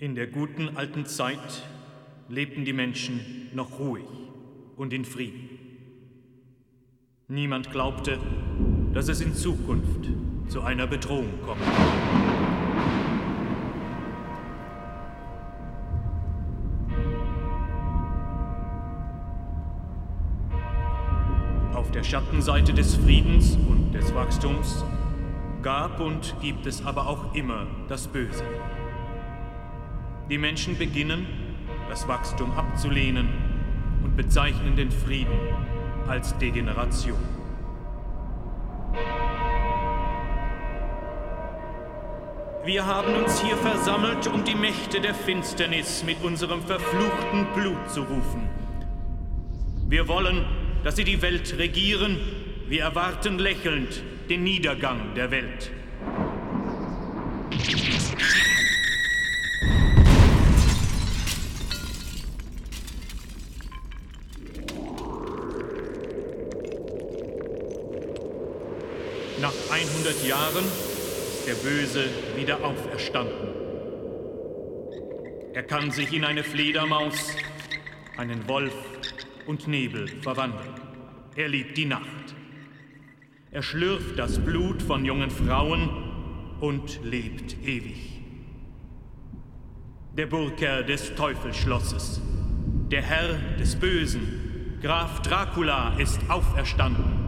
In der guten alten Zeit lebten die Menschen noch ruhig und in Frieden. Niemand glaubte, dass es in Zukunft zu einer Bedrohung kommt. Auf der Schattenseite des Friedens und des Wachstums gab und gibt es aber auch immer das Böse. Die Menschen beginnen, das Wachstum abzulehnen und bezeichnen den Frieden als Degeneration. Wir haben uns hier versammelt, um die Mächte der Finsternis mit unserem verfluchten Blut zu rufen. Wir wollen, dass sie die Welt regieren. Wir erwarten lächelnd den Niedergang der Welt. Nach 100 Jahren ist der Böse wieder auferstanden. Er kann sich in eine Fledermaus, einen Wolf und Nebel verwandeln. Er liebt die Nacht. Er schlürft das Blut von jungen Frauen und lebt ewig. Der Burgherr des Teufelsschlosses, der Herr des Bösen, Graf Dracula ist auferstanden.